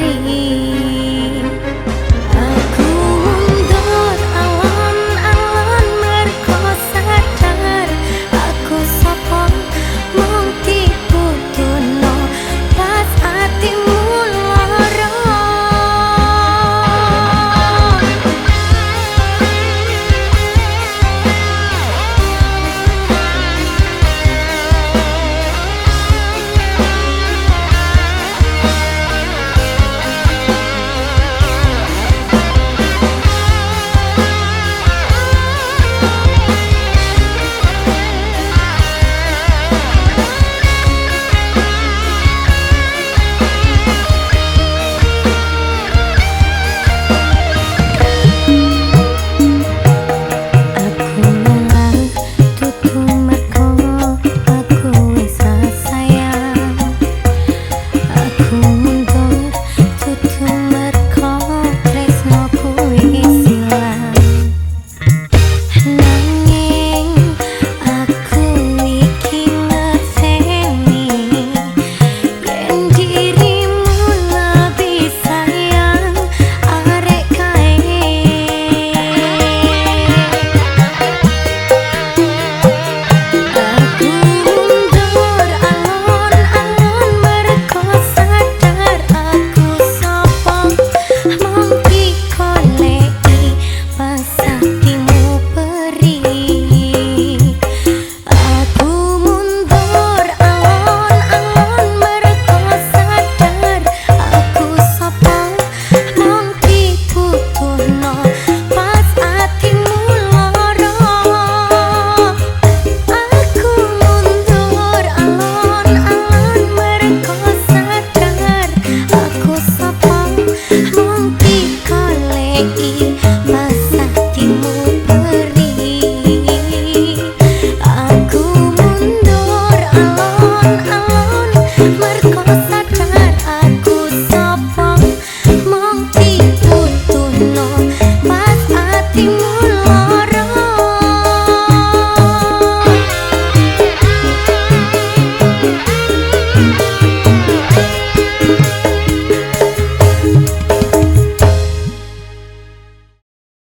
睡